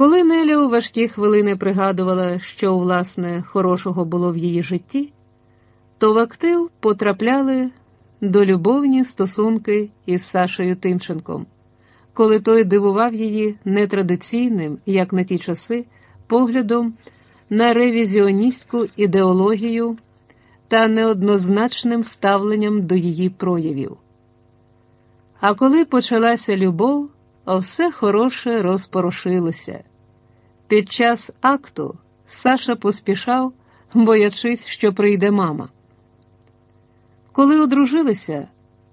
Коли Неля у важкі хвилини пригадувала, що, власне, хорошого було в її житті, то в актив потрапляли до любовні стосунки із Сашею Тимченком, коли той дивував її нетрадиційним, як на ті часи, поглядом на ревізіоністську ідеологію та неоднозначним ставленням до її проявів. А коли почалася любов, все хороше розпорошилося. Під час акту Саша поспішав, боячись, що прийде мама. Коли одружилися,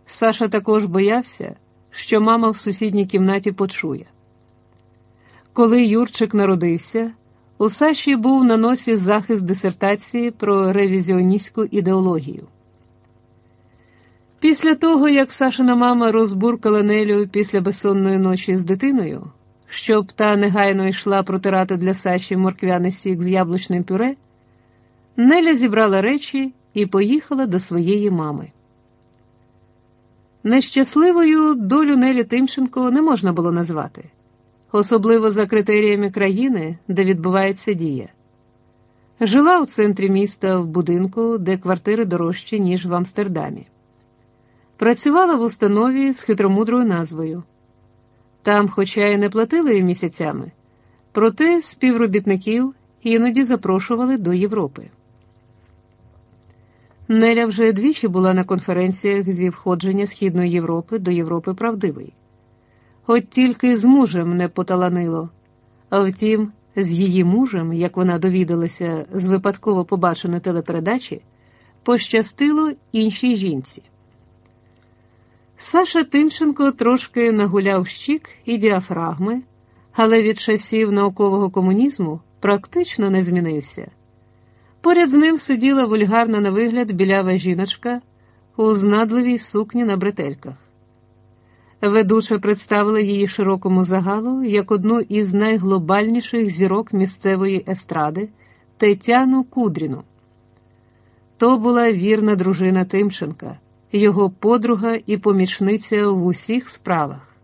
Саша також боявся, що мама в сусідній кімнаті почує. Коли Юрчик народився, у Саші був на носі захист дисертації про ревізіоністську ідеологію. Після того, як Сашина мама розбуркала Нелю після безсонної ночі з дитиною, щоб та негайно йшла протирати для Саші морквяний сік з яблучним пюре, Неля зібрала речі і поїхала до своєї мами. Нещасливою долю Нелі Тимченко не можна було назвати, особливо за критеріями країни, де відбувається дія. Жила у центрі міста в будинку, де квартири дорожчі, ніж в Амстердамі. Працювала в установі з хитромудрою назвою. Там, хоча й не платили місяцями, проте співробітників іноді запрошували до Європи. Неля вже двічі була на конференціях зі входження Східної Європи до Європи правдивої. От тільки з мужем не поталанило, а втім, з її мужем, як вона довідалася з випадково побаченої телепередачі, пощастило іншій жінці. Саша Тимченко трошки нагуляв щік і діафрагми, але від часів наукового комунізму практично не змінився. Поряд з ним сиділа вульгарна на вигляд білява жіночка у знадливій сукні на бретельках. Ведуча представила її широкому загалу як одну із найглобальніших зірок місцевої естради Тетяну Кудріну. То була вірна дружина Тимченка, його подруга і помічниця в усіх справах.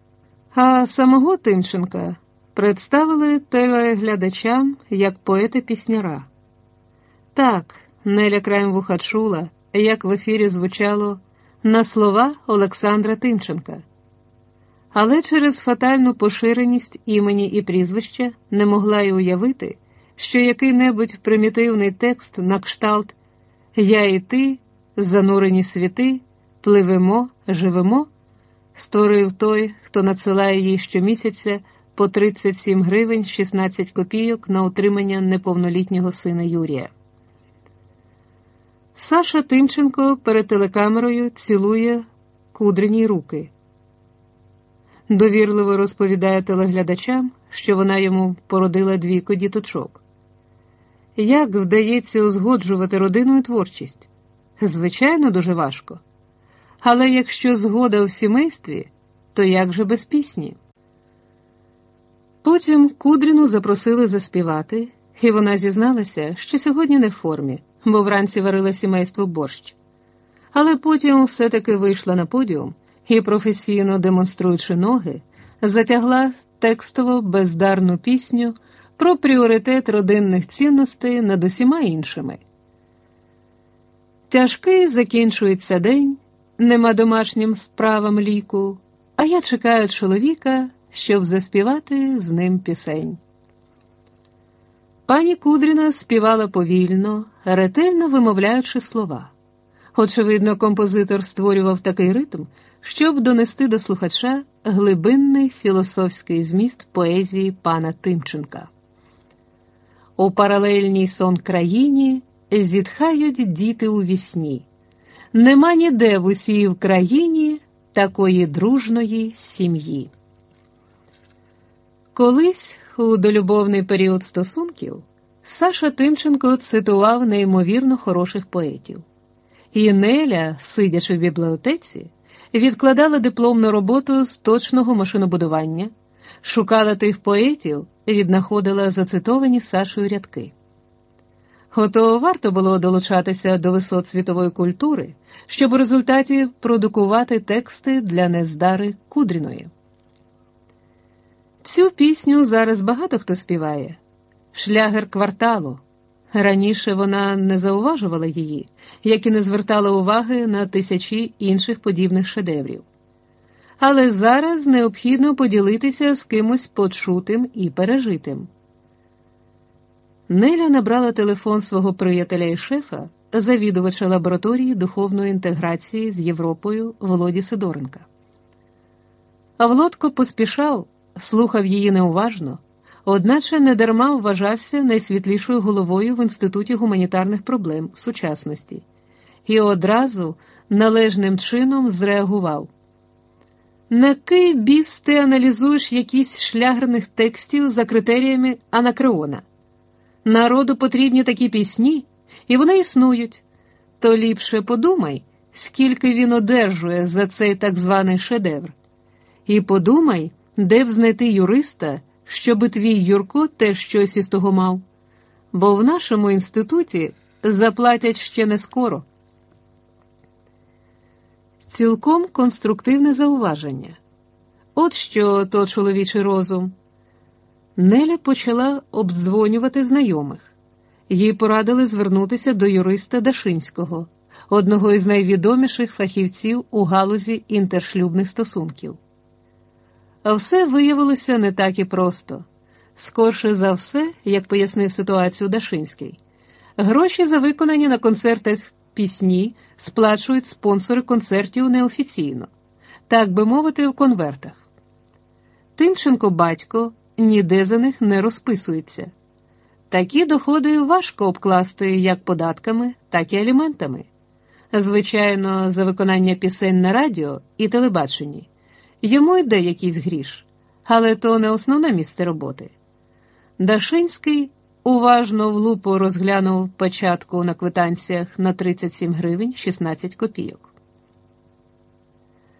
А самого Тимченка представили телеглядачам як поета-пісняра. Так, Неля краєм чула, як в ефірі звучало на слова Олександра Тимченка. Але через фатальну поширеність імені і прізвища не могла й уявити, що який-небудь примітивний текст на кшталт Я і ти, занурені світи, пливемо, живемо, створив той, хто надсилає їй щомісяця по 37 гривень 16 копійок на утримання неповнолітнього сина Юрія. Саша Тимченко перед телекамерою цілує кудрені руки. Довірливо розповідає телеглядачам, що вона йому породила двійко діточок. Як вдається узгоджувати родину і творчість? Звичайно, дуже важко. Але якщо згода в сімействі, то як же без пісні? Потім Кудріну запросили заспівати, і вона зізналася, що сьогодні не в формі бо вранці варила сімейство борщ. Але потім все-таки вийшла на подіум і, професійно демонструючи ноги, затягла текстово бездарну пісню про пріоритет родинних цінностей над усіма іншими. Тяжкий закінчується день, нема домашнім справам ліку, а я чекаю чоловіка, щоб заспівати з ним пісень. Пані Кудріна співала повільно, ретельно вимовляючи слова. Очевидно, композитор створював такий ритм, щоб донести до слухача глибинний філософський зміст поезії пана Тимченка. У паралельній сон країні зітхають діти у вісні. Нема ніде в усій в країні такої дружної сім'ї. Колись у долюбовний період стосунків Саша Тимченко цитував неймовірно хороших поетів. І Неля, сидячи в бібліотеці, відкладала дипломну роботу з точного машинобудування, шукала тих поетів, і віднаходила зацитовані Сашою рядки. Ото варто було долучатися до висот світової культури, щоб у результаті продукувати тексти для нездари Кудріної. Цю пісню зараз багато хто співає шлягер кварталу. Раніше вона не зауважувала її, як і не звертала уваги на тисячі інших подібних шедеврів. Але зараз необхідно поділитися з кимось почутим і пережитим. Неля набрала телефон свого приятеля і шефа, завідувача лабораторії духовної інтеграції з Європою Володі Сидоренка. А Володко поспішав, слухав її неуважно, одначе недарма вважався найсвітлішою головою в Інституті гуманітарних проблем сучасності і одразу належним чином зреагував. На кий біс ти аналізуєш якісь шлягерних текстів за критеріями Анакреона? Народу потрібні такі пісні, і вони існують. То ліпше подумай, скільки він одержує за цей так званий шедевр. І подумай, де б знайти юриста, щоби твій Юрко теж щось із того мав. Бо в нашому інституті заплатять ще не скоро. Цілком конструктивне зауваження. От що то чоловічий розум. Неля почала обдзвонювати знайомих. Їй порадили звернутися до юриста Дашинського, одного із найвідоміших фахівців у галузі інтершлюбних стосунків. А все виявилося не так і просто. Скорше за все, як пояснив ситуацію Дашинський, гроші за виконані на концертах пісні сплачують спонсори концертів неофіційно, так би мовити, в конвертах. Тимченко батько ніде за них не розписується. Такі доходи важко обкласти як податками, так і аліментами. Звичайно, за виконання пісень на радіо і телебаченні. Йому йде якийсь гріш, але то не основне місце роботи. Дашинський уважно в лупу розглянув початку на квитанціях на 37 гривень 16 копійок.